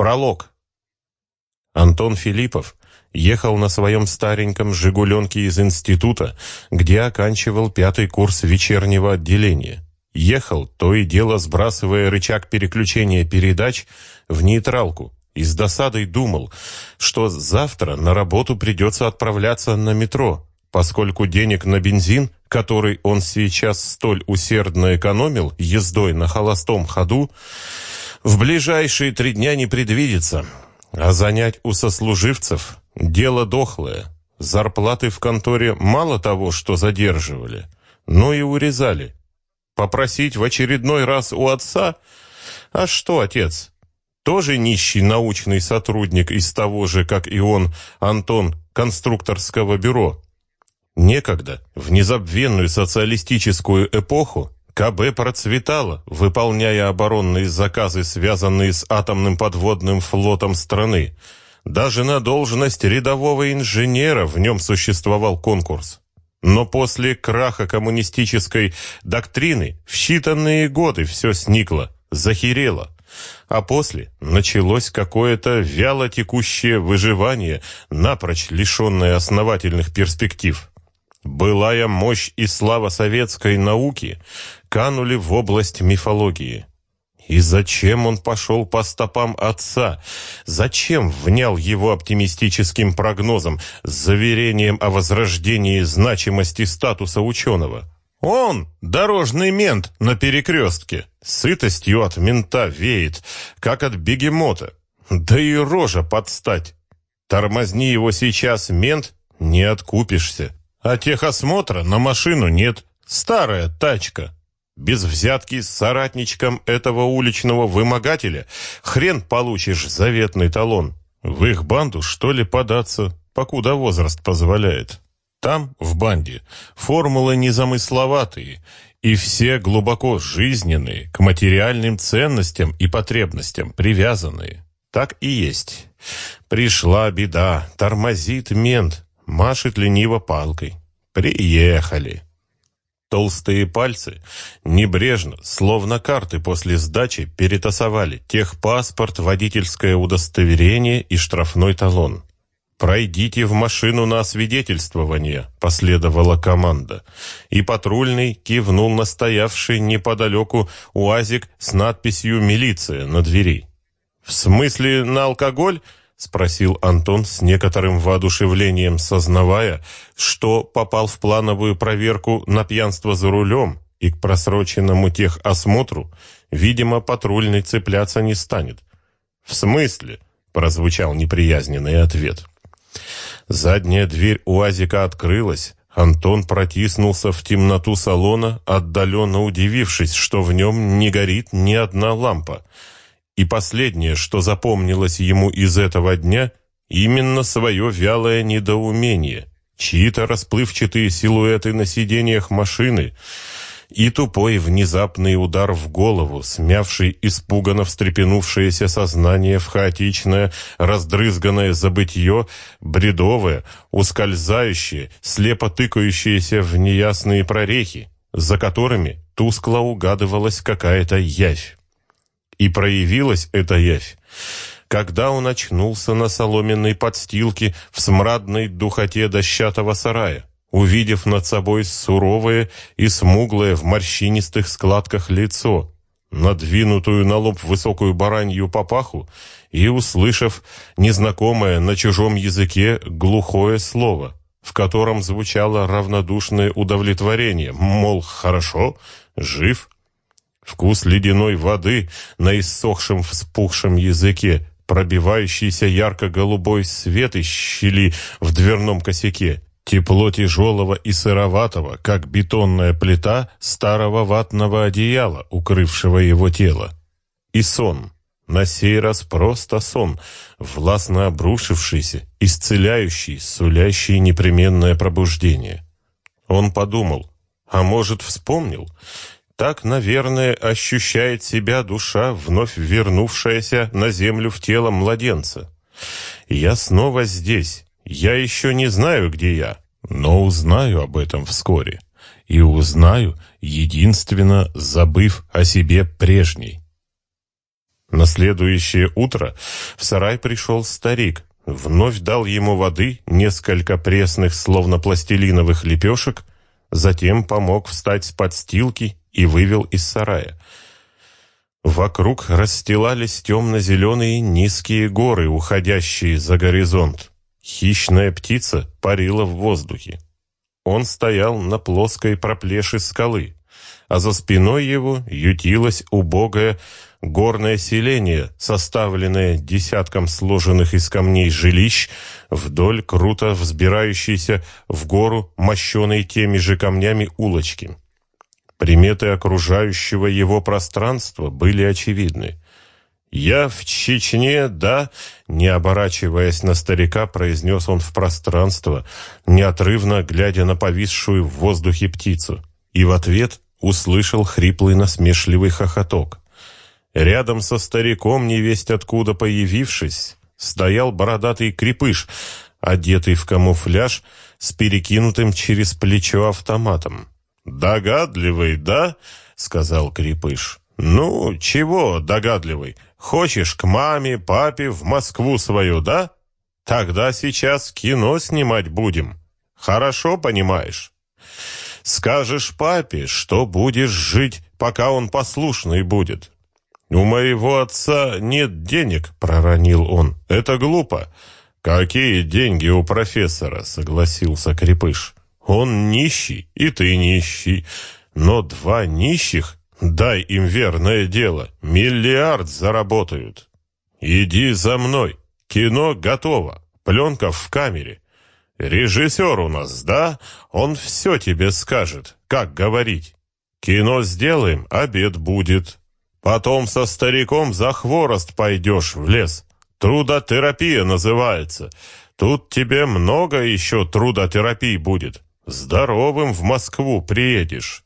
Пролог. Антон Филиппов ехал на своем стареньком «Жигуленке» из института, где оканчивал пятый курс вечернего отделения. Ехал, то и дело сбрасывая рычаг переключения передач в нейтралку, и с досадой думал, что завтра на работу придется отправляться на метро, поскольку денег на бензин, который он сейчас столь усердно экономил ездой на холостом ходу, в ближайшие три дня не предвидится. А занять у сослуживцев – дело дохлое. Зарплаты в конторе мало того, что задерживали, но и урезали. Попросить в очередной раз у отца? А что, отец? Тоже нищий научный сотрудник из того же, как и он, Антон, конструкторского бюро. Некогда, в незабвенную социалистическую эпоху, КБ процветало, выполняя оборонные заказы, связанные с атомным подводным флотом страны. Даже на должность рядового инженера в нем существовал конкурс. Но после краха коммунистической доктрины в считанные годы все сникло, захерело. А после началось какое-то вяло текущее выживание, напрочь лишенное основательных перспектив. Былая мощь и слава советской науки канули в область мифологии. И зачем он пошел по стопам отца? Зачем внял его оптимистическим прогнозом, заверением о возрождении значимости статуса ученого? Он, дорожный мент на перекрестке, сытостью от мента веет, как от бегемота. Да и рожа подстать. Тормозни его сейчас, мент, не откупишься. А техосмотра на машину нет. Старая тачка. Без взятки с соратничком этого уличного вымогателя хрен получишь заветный талон. В их банду, что ли, податься, покуда возраст позволяет. Там, в банде, формулы незамысловатые, и все глубоко жизненные, к материальным ценностям и потребностям привязанные. Так и есть. Пришла беда, тормозит мент, машет лениво палкой. Приехали. Толстые пальцы небрежно, словно карты после сдачи, перетасовали техпаспорт, водительское удостоверение и штрафной талон. «Пройдите в машину на освидетельствование», — последовала команда. И патрульный кивнул на стоявший неподалеку УАЗик с надписью «Милиция» на двери. «В смысле на алкоголь?» — спросил Антон с некоторым воодушевлением, сознавая, что попал в плановую проверку на пьянство за рулем и к просроченному техосмотру, видимо, патрульный цепляться не станет. «В смысле?» — прозвучал неприязненный ответ. Задняя дверь УАЗика открылась, Антон протиснулся в темноту салона, отдаленно удивившись, что в нем не горит ни одна лампа — и последнее, что запомнилось ему из этого дня, именно свое вялое недоумение, чьи-то расплывчатые силуэты на сиденьях машины и тупой внезапный удар в голову, смявший испуганно встрепенувшееся сознание в хаотичное, раздрызганное забытье, бредовое, ускользающее, слепо тыкающееся в неясные прорехи, за которыми тускло угадывалась какая-то явь. И проявилась эта явь, когда он очнулся на соломенной подстилке в смрадной духоте дощатого сарая, увидев над собой суровое и смуглое в морщинистых складках лицо, надвинутую на лоб высокую баранью папаху и услышав незнакомое на чужом языке глухое слово, в котором звучало равнодушное удовлетворение, мол, хорошо, жив, Вкус ледяной воды на иссохшем вспухшем языке, пробивающийся ярко-голубой свет из щели в дверном косяке, тепло тяжелого и сыроватого, как бетонная плита старого ватного одеяла, укрывшего его тело. И сон. На сей раз просто сон, властно обрушившийся, исцеляющий, сулящий непременное пробуждение. Он подумал, а может, вспомнил, так, наверное, ощущает себя душа, вновь вернувшаяся на землю в тело младенца. Я снова здесь. Я еще не знаю, где я, но узнаю об этом вскоре. И узнаю, единственно забыв о себе прежней. На следующее утро в сарай пришел старик, вновь дал ему воды, несколько пресных, словно пластилиновых лепешек, затем помог встать с подстилки и вывел из сарая. Вокруг расстилались темно-зеленые низкие горы, уходящие за горизонт. Хищная птица парила в воздухе. Он стоял на плоской проплеше скалы, а за спиной его ютилось убогое горное селение, составленное десятком сложенных из камней жилищ вдоль круто взбирающейся в гору, мощенной теми же камнями улочки. Приметы окружающего его пространства были очевидны. «Я в Чечне, да?» Не оборачиваясь на старика, произнес он в пространство, неотрывно глядя на повисшую в воздухе птицу. И в ответ услышал хриплый насмешливый хохоток. Рядом со стариком, невесть откуда появившись, стоял бородатый крепыш, одетый в камуфляж с перекинутым через плечо автоматом. «Догадливый, да?» — сказал Крепыш. «Ну, чего догадливый? Хочешь к маме, папе в Москву свою, да? Тогда сейчас кино снимать будем. Хорошо понимаешь? Скажешь папе, что будешь жить, пока он послушный будет. У моего отца нет денег, проронил он. Это глупо. Какие деньги у профессора, согласился Крепыш. Он нищий, и ты нищий. Но два нищих, дай им верное дело, миллиард заработают. Иди за мной. Кино готово. Пленка в камере. Режиссер у нас, да? Он все тебе скажет, как говорить. Кино сделаем, обед будет. Потом со стариком за хворост пойдешь в лес. Трудотерапия называется. Тут тебе много еще трудотерапий будет. Здоровым в Москву приедешь.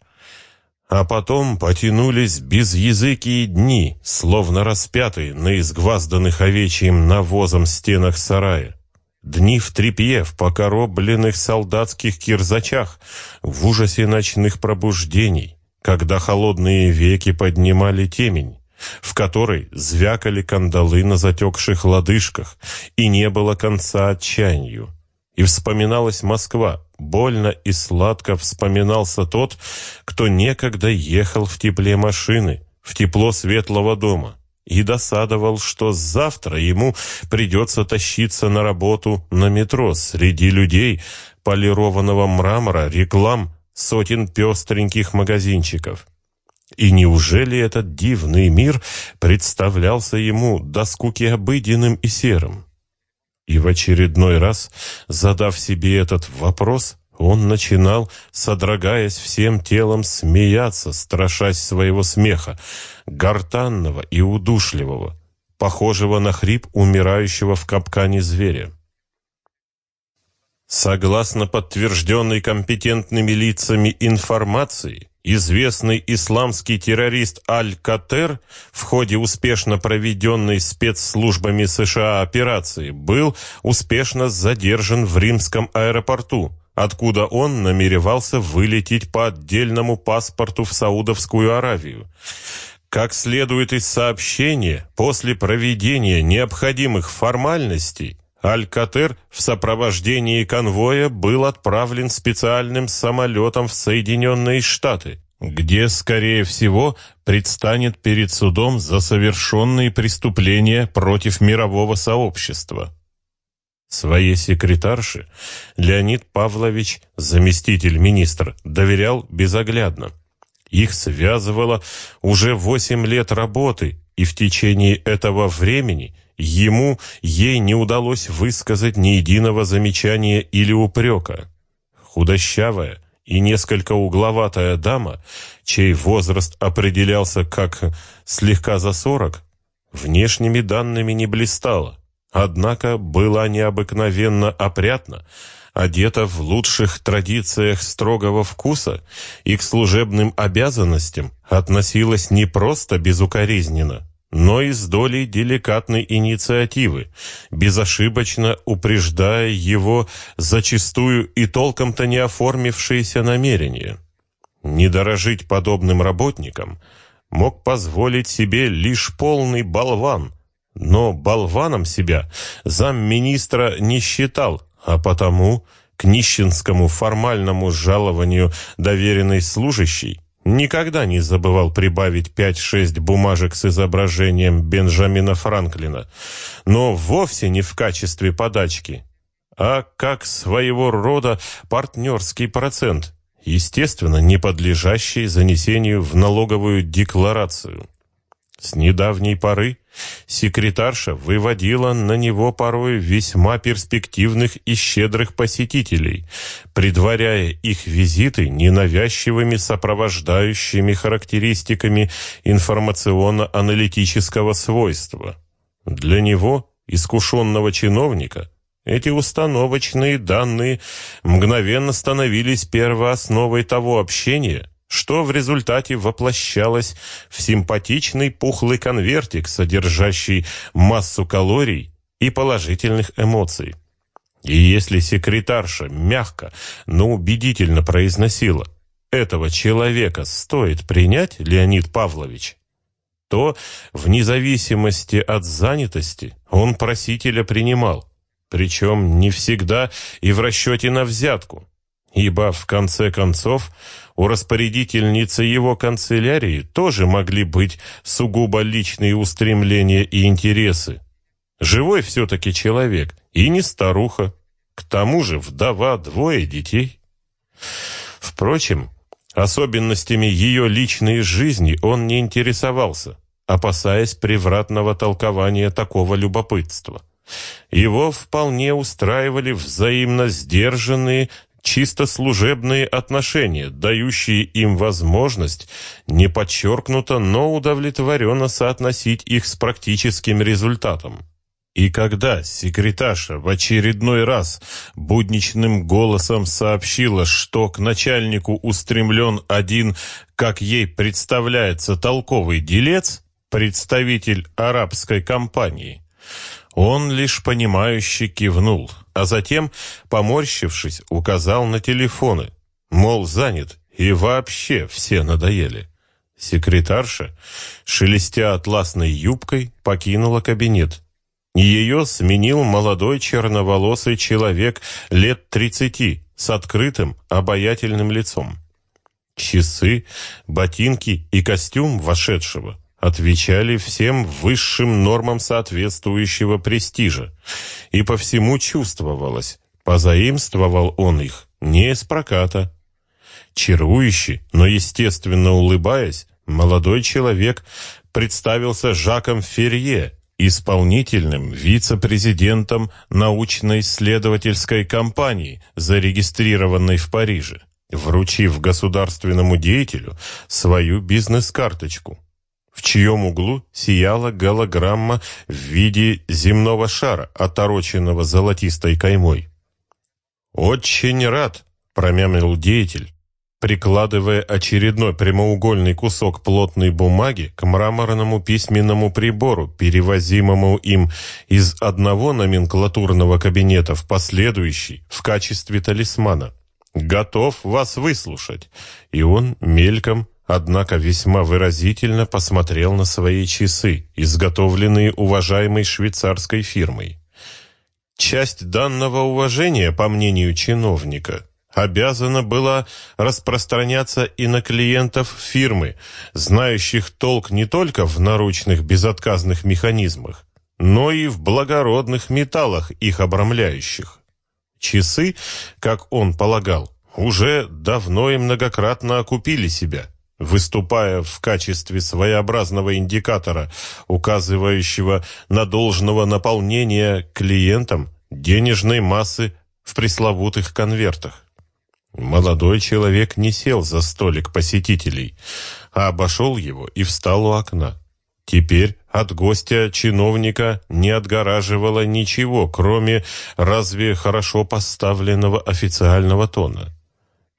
А потом потянулись безязыкие дни, словно распятые на изгвазданных овечьим навозом стенах сарая. Дни в трепье, в покоробленных солдатских кирзачах, в ужасе ночных пробуждений, когда холодные веки поднимали темень, в которой звякали кандалы на затекших лодыжках, и не было конца отчаянию. И вспоминалась Москва, больно и сладко вспоминался тот, кто некогда ехал в тепле машины, в тепло светлого дома, и досадовал, что завтра ему придется тащиться на работу на метро среди людей, полированного мрамора, реклам, сотен пестреньких магазинчиков. И неужели этот дивный мир представлялся ему до скуки обыденным и серым? И в очередной раз, задав себе этот вопрос, он начинал, содрогаясь всем телом, смеяться, страшась своего смеха, гортанного и удушливого, похожего на хрип умирающего в капкане зверя. Согласно подтвержденной компетентными лицами информации, Известный исламский террорист Аль-Катер в ходе успешно проведенной спецслужбами США операции был успешно задержан в римском аэропорту, откуда он намеревался вылететь по отдельному паспорту в Саудовскую Аравию. Как следует из сообщения, после проведения необходимых формальностей Аль-Катер в сопровождении конвоя был отправлен специальным самолетом в Соединенные Штаты, где, скорее всего, предстанет перед судом за совершенные преступления против мирового сообщества. Своей секретарше Леонид Павлович, заместитель министра, доверял безоглядно. Их связывало уже восемь лет работы, и в течение этого времени – Ему, ей не удалось высказать ни единого замечания или упрека. Худощавая и несколько угловатая дама, чей возраст определялся как слегка за сорок, внешними данными не блистала, однако была необыкновенно опрятна, одета в лучших традициях строгого вкуса и к служебным обязанностям относилась не просто безукоризненно, но и с долей деликатной инициативы, безошибочно упреждая его зачастую и толком-то не оформившиеся намерения. Не дорожить подобным работникам мог позволить себе лишь полный болван. Но болваном себя замминистра не считал, а потому к нищенскому формальному жалованию доверенной служащей никогда не забывал прибавить 5-6 бумажек с изображением Бенджамина Франклина, но вовсе не в качестве подачки, а как своего рода партнерский процент, естественно, не подлежащий занесению в налоговую декларацию. С недавней поры секретарша выводила на него порой весьма перспективных и щедрых посетителей, предваряя их визиты ненавязчивыми сопровождающими характеристиками информационно-аналитического свойства. Для него, искушенного чиновника, эти установочные данные мгновенно становились первоосновой того общения, что в результате воплощалось в симпатичный пухлый конвертик, содержащий массу калорий и положительных эмоций. И если секретарша мягко, но убедительно произносила «этого человека стоит принять, Леонид Павлович», то, вне зависимости от занятости, он просителя принимал, причем не всегда и в расчете на взятку, ибо, в конце концов, у распорядительницы его канцелярии тоже могли быть сугубо личные устремления и интересы. Живой все-таки человек, и не старуха. К тому же вдова, двое детей. Впрочем, особенностями ее личной жизни он не интересовался, опасаясь превратного толкования такого любопытства. Его вполне устраивали взаимно сдержанные, чисто служебные отношения, дающие им возможность не подчеркнуто, но удовлетворенно соотносить их с практическим результатом. И когда секретарша в очередной раз будничным голосом сообщила, что к начальнику устремлен один, как ей представляется, толковый делец, представитель арабской компании, он лишь понимающе кивнул, а затем, поморщившись, указал на телефоны, мол, занят, и вообще все надоели. Секретарша, шелестя атласной юбкой, покинула кабинет. Ее сменил молодой черноволосый человек лет тридцати с открытым, обаятельным лицом. Часы, ботинки и костюм вошедшего отвечали всем высшим нормам соответствующего престижа, и по всему чувствовалось, позаимствовал он их не из проката. Чарующий, но естественно улыбаясь, молодой человек представился Жаком Ферье, исполнительным вице-президентом научно-исследовательской компании, зарегистрированной в Париже, вручив государственному деятелю свою бизнес-карточку в чьем углу сияла голограмма в виде земного шара, отороченного золотистой каймой. «Очень рад», — промямлил деятель, прикладывая очередной прямоугольный кусок плотной бумаги к мраморному письменному прибору, перевозимому им из одного номенклатурного кабинета в последующий в качестве талисмана. «Готов вас выслушать». И он мельком однако весьма выразительно посмотрел на свои часы, изготовленные уважаемой швейцарской фирмой. Часть данного уважения, по мнению чиновника, обязана была распространяться и на клиентов фирмы, знающих толк не только в наручных безотказных механизмах, но и в благородных металлах их обрамляющих. Часы, как он полагал, уже давно и многократно окупили себя – выступая в качестве своеобразного индикатора, указывающего на должного наполнения клиентам денежной массы в пресловутых конвертах. Молодой человек не сел за столик посетителей, а обошел его и встал у окна. Теперь от гостя чиновника не отгораживало ничего, кроме разве хорошо поставленного официального тона.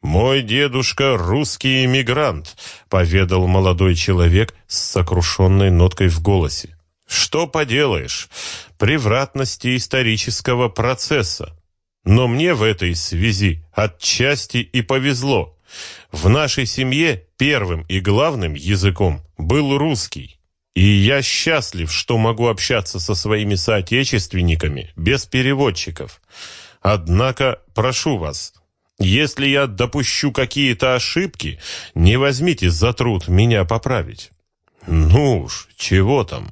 «Мой дедушка — русский эмигрант», — поведал молодой человек с сокрушенной ноткой в голосе. «Что поделаешь? Превратности исторического процесса. Но мне в этой связи отчасти и повезло. В нашей семье первым и главным языком был русский. И я счастлив, что могу общаться со своими соотечественниками без переводчиков. Однако, прошу вас, если я допущу какие-то ошибки, не возьмите за труд меня поправить. Ну уж, чего там?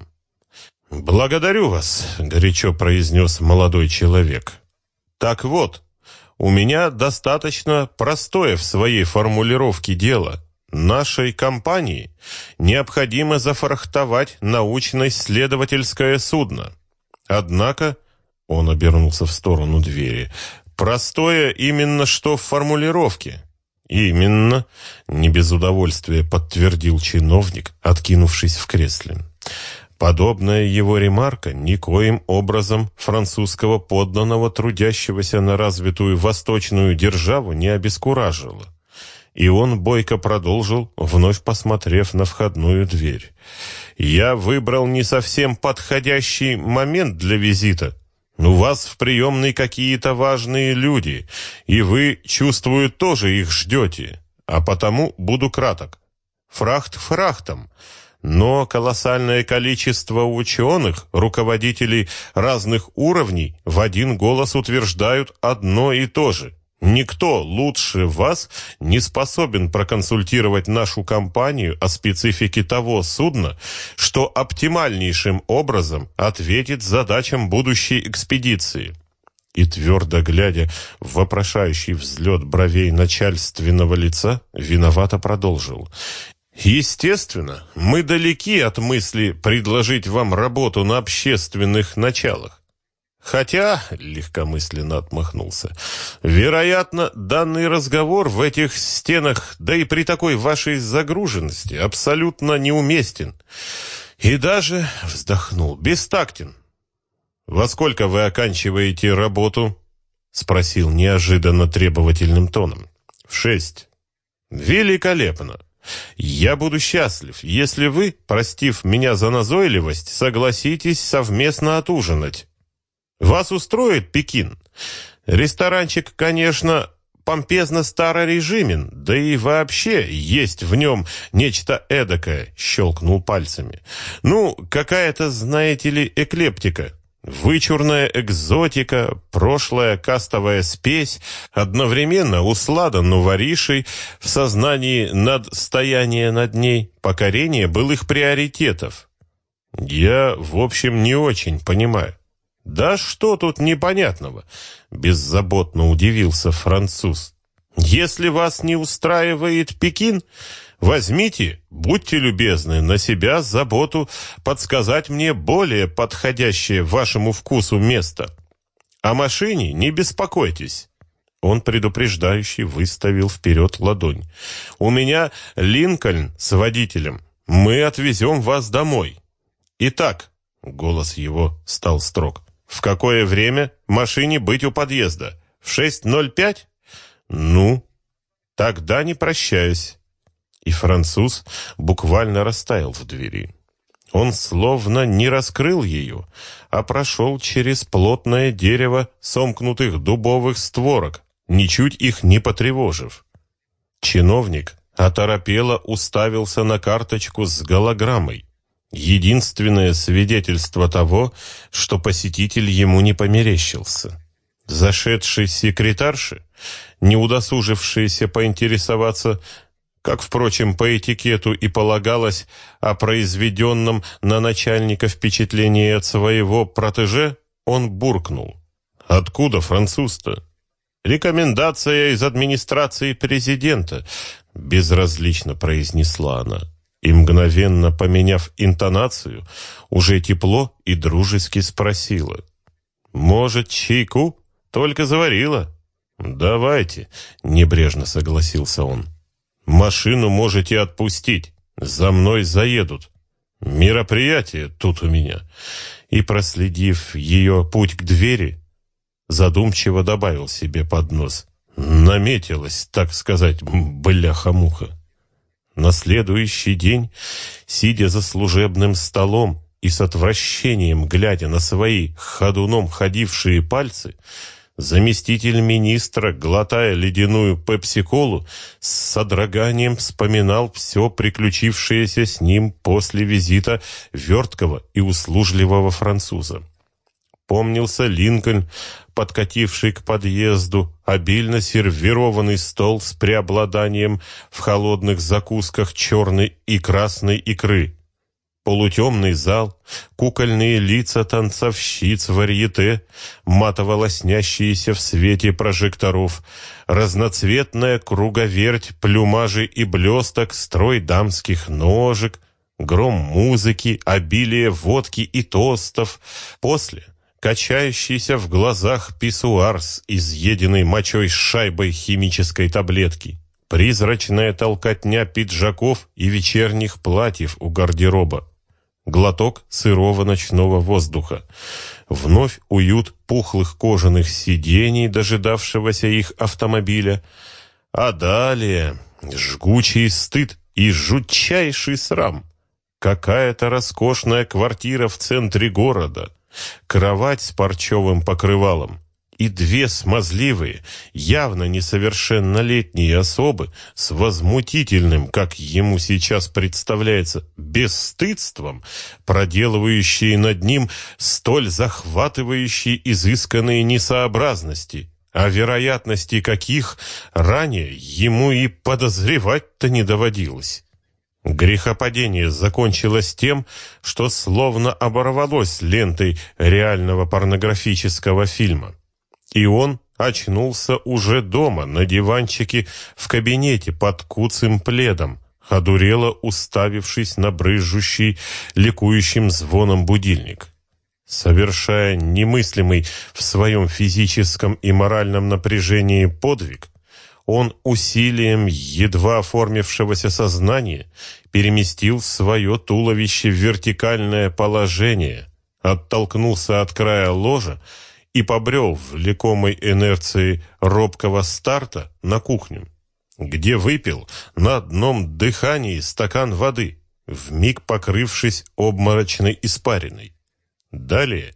Благодарю вас, горячо произнес молодой человек. Так вот, у меня достаточно простое в своей формулировке дело. Нашей компании необходимо зафрахтовать научно-исследовательское судно. Однако, он обернулся в сторону двери, простое именно что в формулировке. Именно, не без удовольствия подтвердил чиновник, откинувшись в кресле. Подобная его ремарка никоим образом французского подданного, трудящегося на развитую восточную державу, не обескуражила. И он бойко продолжил, вновь посмотрев на входную дверь. «Я выбрал не совсем подходящий момент для визита. У вас в приемной какие-то важные люди, и вы, чувствую, тоже их ждете. А потому буду краток. Фрахт фрахтом». Но колоссальное количество ученых, руководителей разных уровней, в один голос утверждают одно и то же. Никто лучше вас не способен проконсультировать нашу компанию о специфике того судна, что оптимальнейшим образом ответит задачам будущей экспедиции. И твердо глядя в вопрошающий взлет бровей начальственного лица, виновато продолжил. Естественно, мы далеки от мысли предложить вам работу на общественных началах. Хотя, легкомысленно отмахнулся, вероятно, данный разговор в этих стенах, да и при такой вашей загруженности, абсолютно неуместен. И даже, вздохнул, бестактен. «Во сколько вы оканчиваете работу?» — спросил неожиданно требовательным тоном. «В шесть». «Великолепно. Я буду счастлив, если вы, простив меня за назойливость, согласитесь совместно отужинать. Вас устроит Пекин? Ресторанчик, конечно, помпезно старорежимен, да и вообще есть в нем нечто эдакое, щелкнул пальцами. Ну, какая-то, знаете ли, эклептика. Вычурная экзотика, прошлая кастовая спесь, одновременно услада новоришей, в сознании надстояние над ней, покорение былых приоритетов. Я, в общем, не очень понимаю. Да что тут непонятного? Беззаботно удивился француз. Если вас не устраивает Пекин, Возьмите, будьте любезны, на себя заботу подсказать мне более подходящее вашему вкусу место. О машине не беспокойтесь. Он предупреждающий выставил вперед ладонь. «У меня Линкольн с водителем. Мы отвезем вас домой». «Итак», — голос его стал строг, «в какое время машине быть у подъезда? В 6.05?» «Ну, тогда не прощаюсь» и француз буквально растаял в двери. Он словно не раскрыл ее, а прошел через плотное дерево сомкнутых дубовых створок, ничуть их не потревожив. Чиновник оторопело уставился на карточку с голограммой. Единственное свидетельство того, что посетитель ему не померещился. Зашедший секретарши, не удосужившийся поинтересоваться, как, впрочем, по этикету и полагалось о произведенном на начальника впечатлении от своего протеже, он буркнул. «Откуда француз-то?» «Рекомендация из администрации президента», — безразлично произнесла она. И, мгновенно поменяв интонацию, уже тепло и дружески спросила. «Может, чайку? Только заварила?» «Давайте», — небрежно согласился он. Машину можете отпустить. За мной заедут. Мероприятие тут у меня. И, проследив ее путь к двери, задумчиво добавил себе под нос. Наметилась, так сказать, бляха-муха. На следующий день, сидя за служебным столом и с отвращением глядя на свои ходуном ходившие пальцы, Заместитель министра, глотая ледяную пепси-колу, с содроганием вспоминал все приключившееся с ним после визита верткого и услужливого француза. Помнился Линкольн, подкативший к подъезду, обильно сервированный стол с преобладанием в холодных закусках черной и красной икры, Полутемный зал, кукольные лица танцовщиц варьете, матово лоснящиеся в свете прожекторов, разноцветная круговерть плюмажи и блесток, строй дамских ножек, гром музыки, обилие водки и тостов. После качающийся в глазах писсуар с изъеденной мочой шайбой химической таблетки. Призрачная толкотня пиджаков и вечерних платьев у гардероба глоток сырого ночного воздуха. Вновь уют пухлых кожаных сидений, дожидавшегося их автомобиля. А далее жгучий стыд и жутчайший срам. Какая-то роскошная квартира в центре города. Кровать с парчевым покрывалом и две смазливые, явно несовершеннолетние особы с возмутительным, как ему сейчас представляется, бесстыдством, проделывающие над ним столь захватывающие изысканные несообразности, о вероятности каких ранее ему и подозревать-то не доводилось. Грехопадение закончилось тем, что словно оборвалось лентой реального порнографического фильма. И он очнулся уже дома, на диванчике в кабинете под куцым пледом, одурело уставившись на брызжущий, ликующим звоном будильник. Совершая немыслимый в своем физическом и моральном напряжении подвиг, он усилием едва оформившегося сознания переместил свое туловище в вертикальное положение, оттолкнулся от края ложа и побрел в лекомой инерции робкого старта на кухню, где выпил на одном дыхании стакан воды, вмиг покрывшись обморочной испариной. Далее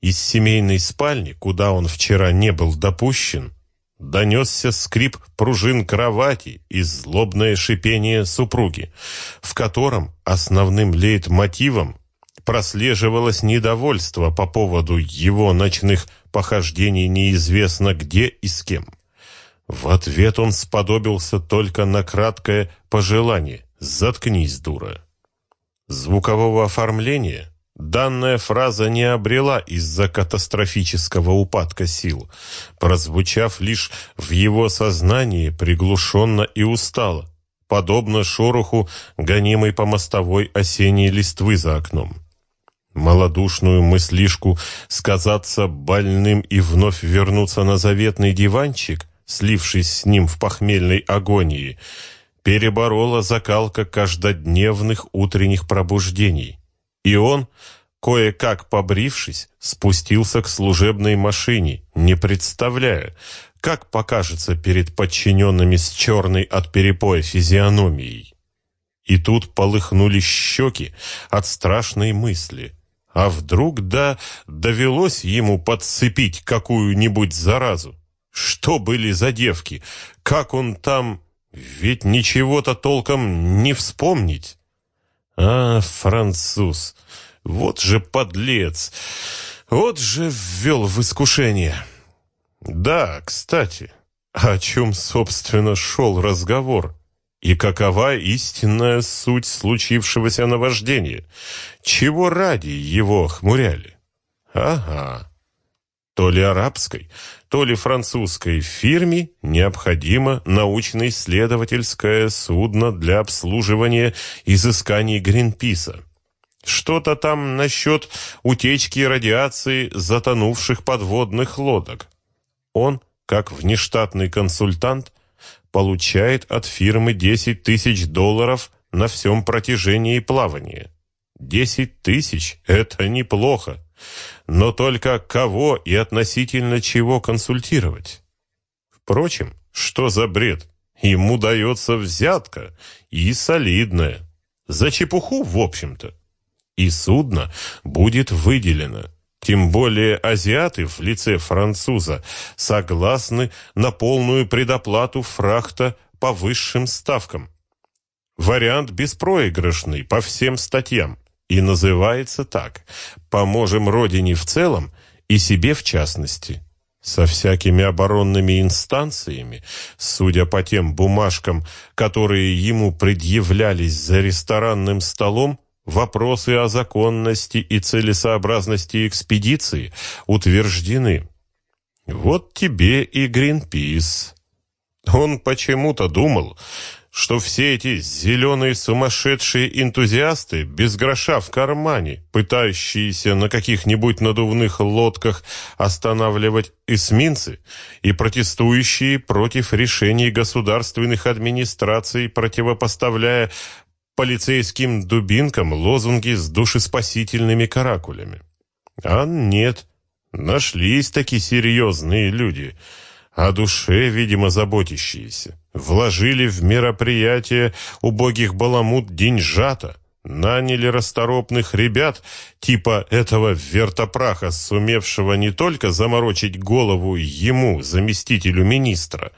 из семейной спальни, куда он вчера не был допущен, донесся скрип пружин кровати и злобное шипение супруги, в котором основным лейтмотивом прослеживалось недовольство по поводу его ночных похождений неизвестно где и с кем. В ответ он сподобился только на краткое пожелание «Заткнись, дура». Звукового оформления данная фраза не обрела из-за катастрофического упадка сил, прозвучав лишь в его сознании приглушенно и устало, подобно шороху, гонимой по мостовой осенней листвы за окном малодушную мыслишку сказаться больным и вновь вернуться на заветный диванчик, слившись с ним в похмельной агонии, переборола закалка каждодневных утренних пробуждений. И он, кое-как побрившись, спустился к служебной машине, не представляя, как покажется перед подчиненными с черной от перепоя физиономией. И тут полыхнули щеки от страшной мысли. А вдруг да довелось ему подцепить какую-нибудь заразу? Что были за девки? Как он там... Ведь ничего-то толком не вспомнить. А, француз, вот же подлец, вот же ввел в искушение. Да, кстати, о чем, собственно, шел разговор? И какова истинная суть случившегося наваждения? Чего ради его хмуряли? Ага. То ли арабской, то ли французской фирме необходимо научно-исследовательское судно для обслуживания изысканий Гринписа. Что-то там насчет утечки радиации затонувших подводных лодок. Он, как внештатный консультант, получает от фирмы 10 тысяч долларов на всем протяжении плавания. 10 тысяч – это неплохо. Но только кого и относительно чего консультировать? Впрочем, что за бред? Ему дается взятка, и солидная. За чепуху, в общем-то. И судно будет выделено. Тем более азиаты в лице француза согласны на полную предоплату фрахта по высшим ставкам. Вариант беспроигрышный по всем статьям и называется так «Поможем Родине в целом и себе в частности». Со всякими оборонными инстанциями, судя по тем бумажкам, которые ему предъявлялись за ресторанным столом, вопросы о законности и целесообразности экспедиции утверждены. Вот тебе и Гринпис. Он почему-то думал, что все эти зеленые сумасшедшие энтузиасты без гроша в кармане, пытающиеся на каких-нибудь надувных лодках останавливать эсминцы и протестующие против решений государственных администраций, противопоставляя полицейским дубинкам лозунги с душеспасительными каракулями. А нет, нашлись такие серьезные люди – о душе, видимо, заботящиеся. Вложили в мероприятие убогих баламут деньжата, наняли расторопных ребят, типа этого вертопраха, сумевшего не только заморочить голову ему, заместителю министра,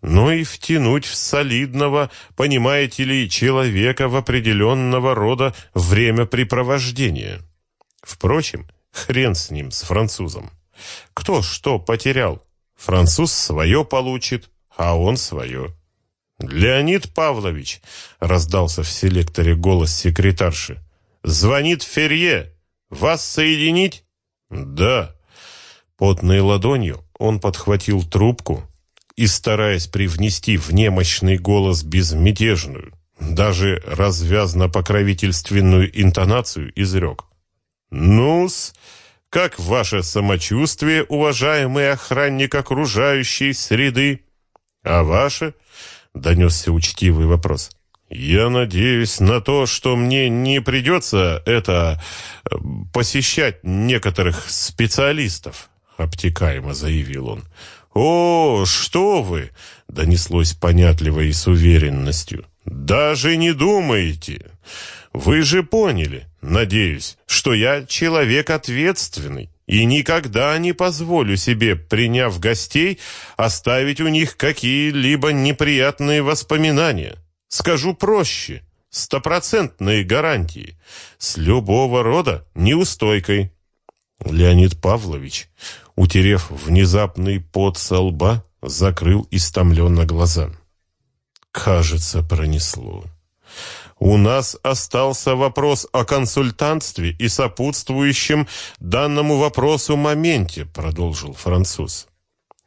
но и втянуть в солидного, понимаете ли, человека в определенного рода времяпрепровождения. Впрочем, хрен с ним, с французом. Кто что потерял? Француз свое получит, а он свое. «Леонид Павлович!» — раздался в селекторе голос секретарши. «Звонит Ферье. Вас соединить?» «Да». Потной ладонью он подхватил трубку и, стараясь привнести в немощный голос безмятежную, даже развязно-покровительственную интонацию, изрек. «Ну-с, как ваше самочувствие, уважаемый охранник окружающей среды? А ваше? Донесся учтивый вопрос. Я надеюсь на то, что мне не придется это э, посещать некоторых специалистов, обтекаемо заявил он. О, что вы! Донеслось понятливо и с уверенностью. Даже не думайте. Вы же поняли, надеюсь, что я человек ответственный и никогда не позволю себе, приняв гостей, оставить у них какие-либо неприятные воспоминания. Скажу проще, стопроцентные гарантии, с любого рода неустойкой. Леонид Павлович, утерев внезапный пот со лба, закрыл истомленно глаза. Кажется, пронесло. У нас остался вопрос о консультантстве и сопутствующем данному вопросу моменте, продолжил француз.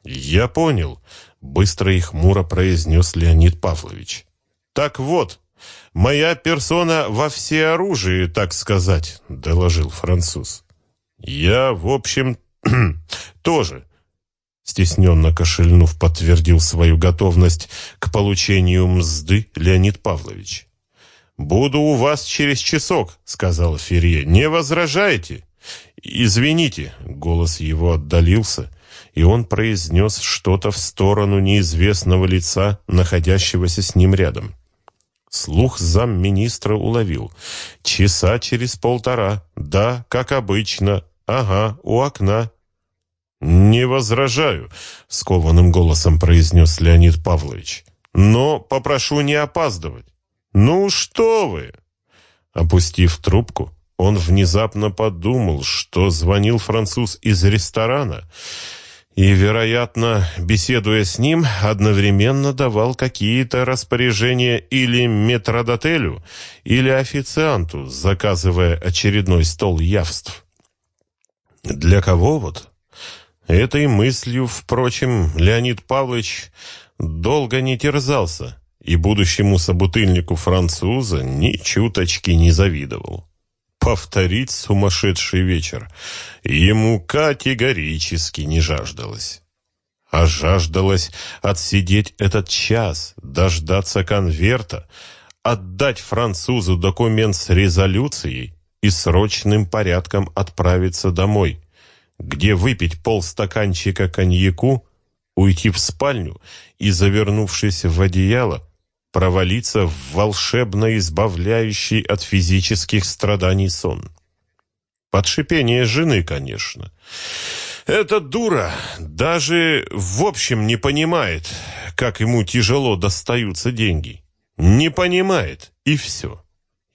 Я понял, быстро и хмуро произнес Леонид Павлович. Так вот, моя персона во всеоружии, так сказать, доложил француз. Я, в общем, тоже Стесненно кошельнув, подтвердил свою готовность к получению мзды Леонид Павлович. «Буду у вас через часок», — сказал Ферье. «Не возражаете?» «Извините», — голос его отдалился, и он произнес что-то в сторону неизвестного лица, находящегося с ним рядом. Слух замминистра уловил. «Часа через полтора. Да, как обычно. Ага, у окна». «Не возражаю», — скованным голосом произнес Леонид Павлович. «Но попрошу не опаздывать». «Ну что вы!» Опустив трубку, он внезапно подумал, что звонил француз из ресторана и, вероятно, беседуя с ним, одновременно давал какие-то распоряжения или метродотелю, или официанту, заказывая очередной стол явств. Для кого вот? Этой мыслью, впрочем, Леонид Павлович долго не терзался и будущему собутыльнику француза ни чуточки не завидовал. Повторить сумасшедший вечер ему категорически не жаждалось. А жаждалось отсидеть этот час, дождаться конверта, отдать французу документ с резолюцией и срочным порядком отправиться домой, где выпить полстаканчика коньяку, уйти в спальню и, завернувшись в одеяло, провалиться в волшебно избавляющий от физических страданий сон. Под шипение жены, конечно. Эта дура даже в общем не понимает, как ему тяжело достаются деньги. Не понимает, и все.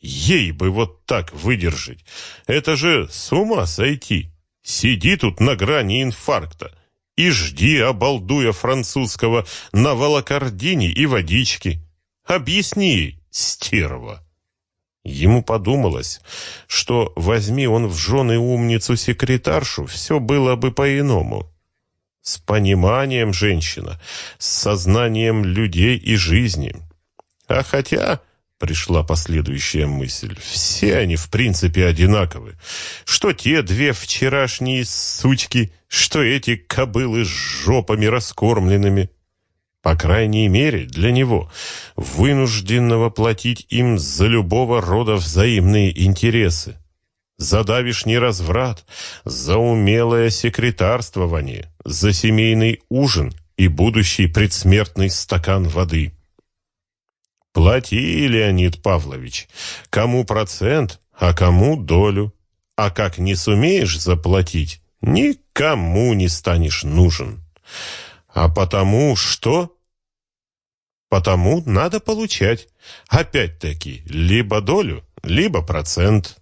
Ей бы вот так выдержать. Это же с ума сойти. Сиди тут на грани инфаркта и жди, обалдуя французского, на волокордине и водички. Объясни стерва. Ему подумалось, что возьми он в жены умницу-секретаршу, все было бы по-иному. С пониманием женщина, с сознанием людей и жизни. А хотя Пришла последующая мысль. Все они, в принципе, одинаковы. Что те две вчерашние сучки, что эти кобылы с жопами раскормленными. По крайней мере, для него, вынужденного платить им за любого рода взаимные интересы. За давишний разврат, за умелое секретарствование, за семейный ужин и будущий предсмертный стакан воды. Плати, Леонид Павлович, кому процент, а кому долю. А как не сумеешь заплатить, никому не станешь нужен. А потому что? Потому надо получать. Опять-таки, либо долю, либо процент.